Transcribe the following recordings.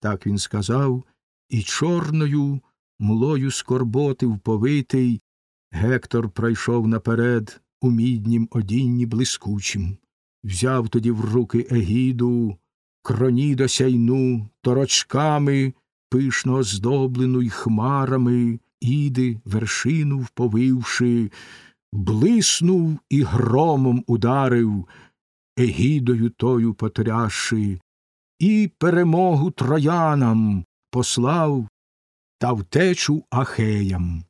Так він сказав, і чорною млою скорботи вповитий Гектор пройшов наперед у міднім одінні блискучим, взяв тоді в руки егіду, кроні досяйну, торочками пишно оздоблену й хмарами, іди, вершину вповивши, блиснув і громом ударив, егідою тою потрясши, і перемогу троянам послав та втечу ахеям.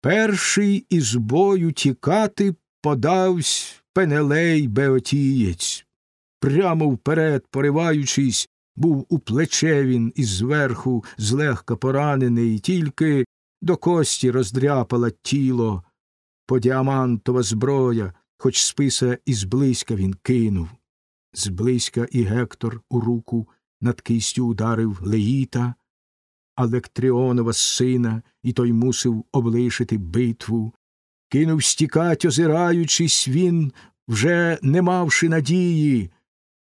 Перший із бою тікати подавсь пенелей Беотієць. Прямо вперед, пориваючись, був у плече він і зверху злегка поранений, тільки до кості роздряпала тіло, подіамантова зброя, хоч списа і зблизька він кинув. Зблизька і Гектор у руку над кистю ударив Леїта, Алектріонова сина, і той мусив облишити битву. Кинув стікать, озираючись, він, вже не мавши надії,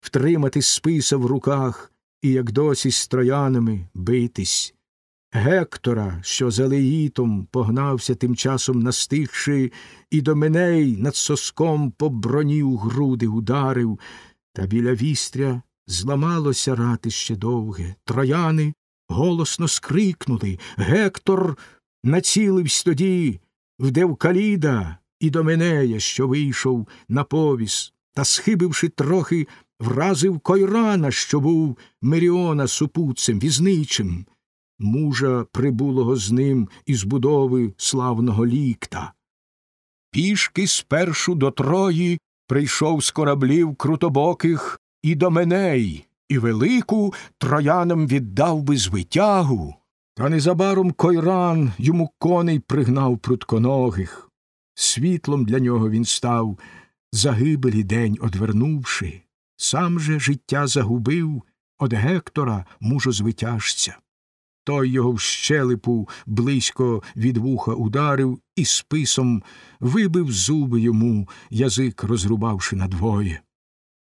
втримати списа в руках і, як досі з троянами, битись. Гектора, що за Леїтом погнався тим часом настигши, і до меней над соском по броні у груди ударив, та біля вістря зламалося ратище довге. Трояни голосно скрикнули. Гектор націливсь тоді в Девкаліда і до Менея, що вийшов на повіс, та, схибивши трохи, вразив койрана, що був Меріона супутцем, візничим, мужа прибулого з ним із будови славного лікта. Пішки спершу до Трої прийшов з кораблів крутобоких і до Меней, і велику троянам віддав би звитягу. Та незабаром койран йому коней пригнав прутконогих. Світлом для нього він став, загибелі день одвернувши, сам же життя загубив од Гектора мужозвитяжця. Той його в щелепу близько від вуха ударив і списом вибив зуби йому, язик розрубавши надвоє.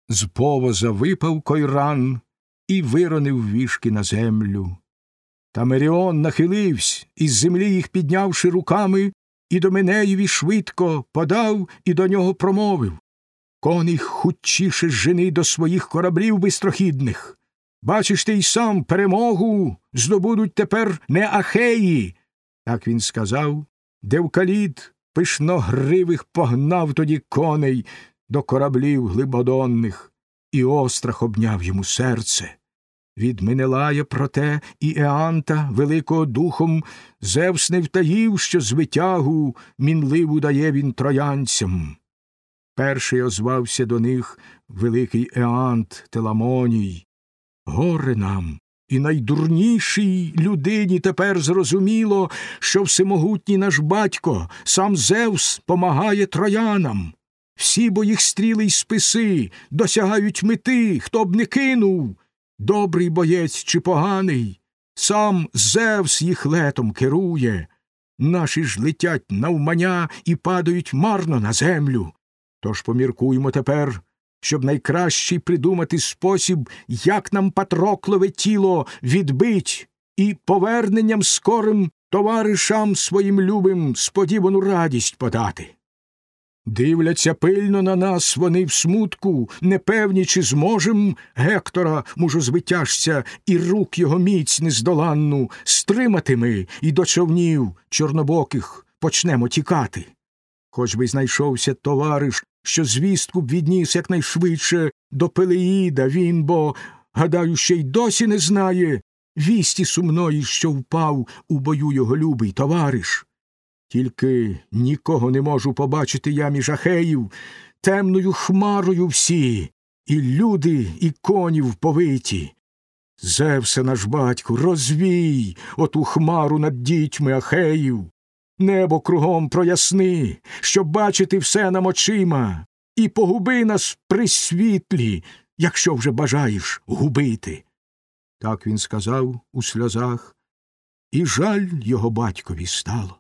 З повоза випав койран і виронив вішки на землю. Та Меріон нахилився, із землі їх піднявши руками, і до Менеєві швидко подав і до нього промовив Коней хутчіше жени до своїх кораблів бистрохідних. Бачиш ти й сам перемогу здобудуть тепер не ахеї. Так він сказав. Девкалід пишногривих погнав тоді коней до кораблів глибодонних, і острах обняв йому серце. Від Менелая, проте, і Еанта, великого духом, Зевс не втаїв, що з витягу мінливу дає він троянцям. Перший озвався до них великий Еант Теламоній. Горе нам, і найдурнішій людині тепер зрозуміло, що всемогутній наш батько, сам Зевс, помагає троянам. Всі бо їх стріли й списи досягають мети, хто б не кинув. Добрий боєць чи поганий, сам Зевс їх летом керує. Наші ж летять навмання і падають марно на землю. Тож поміркуймо тепер, щоб найкращий придумати спосіб, як нам Патроклове тіло відбить і поверненням скорим товаришам своїм любим сподівану радість подати. Дивляться пильно на нас вони в смутку, непевні, чи зможем Гектора, мужозвитяжця, і рук його міць нездоланну стримати ми і до човнів чорнобоких почнемо тікати. Хоч би знайшовся товариш, що звістку б відніс якнайшвидше до Пелеїда він, бо, гадаю, ще й досі не знає вісті сумної, що впав у бою його любий товариш. Тільки нікого не можу побачити я між ахеїв, темною хмарою всі, і люди, і коні вповиті. Зевсе наш батьку, розвій оту хмару над дітьми ахеїв, небо кругом проясни, щоб бачити все нам очима, і погуби нас при світлі, якщо вже бажаєш губити. Так він сказав у сльозах, і жаль його батькові стало.